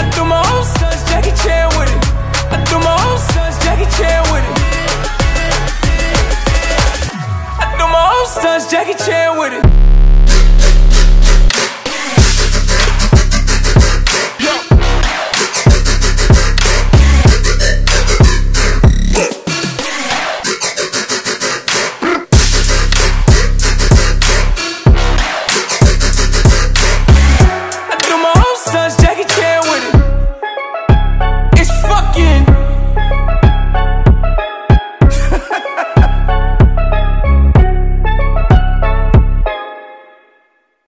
I do my Jackie Chan with it. I do my Jackie Chan with it. I do my Jackie Chan with it.